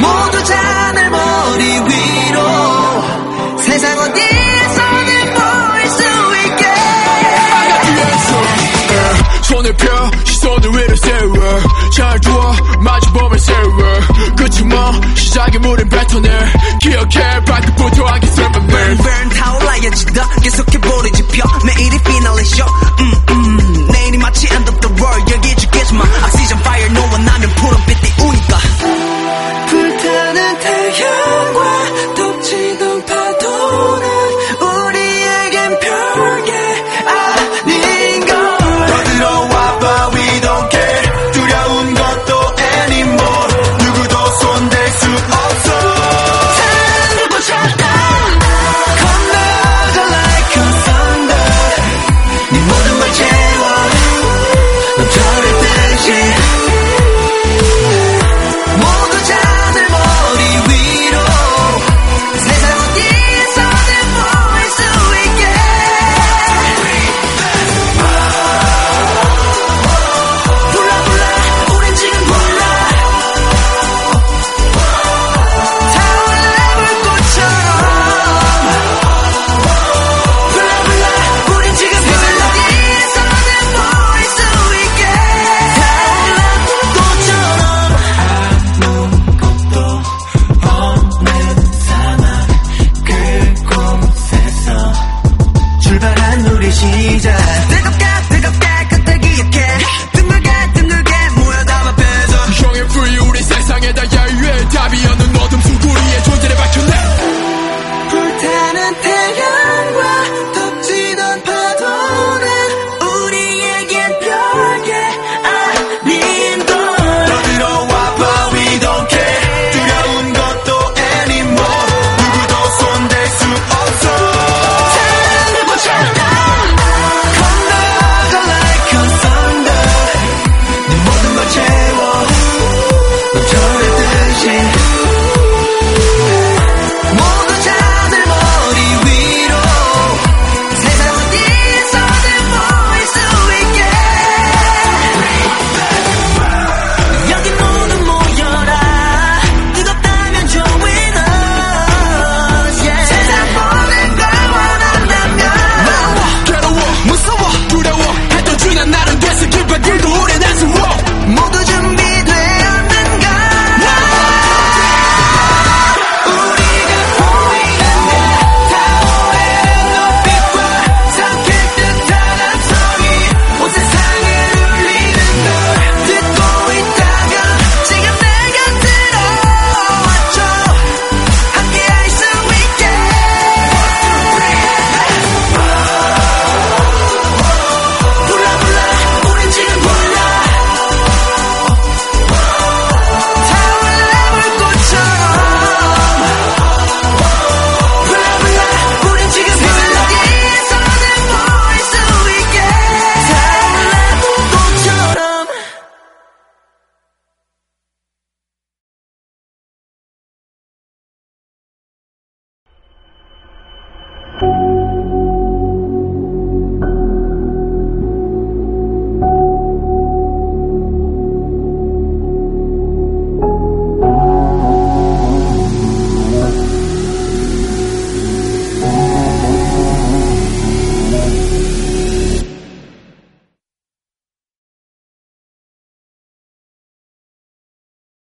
모두 자늘 머리 위로. 세상 어디서든 보일 수 있게. 손을 펴 시선을 위로 세워. 잘 두어 마주보면 세워. 끝이 뭐 시작의 물은 뱉어내. 기억해 발끝부터 하기 슬픈 burn burn 타올라야지 더 계속해버리지 펴. 매일이 피날레 쇼 음, 음. 내일이 마치 end of the world. 여기 죽